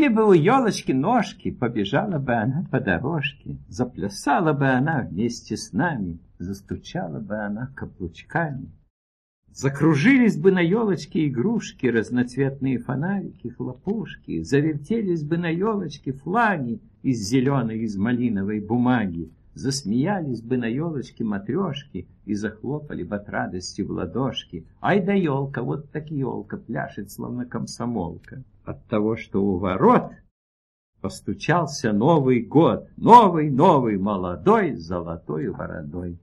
Были бы у елочки ножки, побежала бы она по дорожке, заплясала бы она вместе с нами, застучала бы она каблучками. Закружились бы на елочке игрушки, разноцветные фонарики, хлопушки, завертелись бы на елочке флаги из зеленой, из малиновой бумаги, засмеялись бы на елочке матрешки и захлопали бы от радости в ладошки. Ай да елка, вот так елка пляшет, словно комсомолка. От того, что у ворот постучался Новый год, новый, новый, молодой, золотой бородой.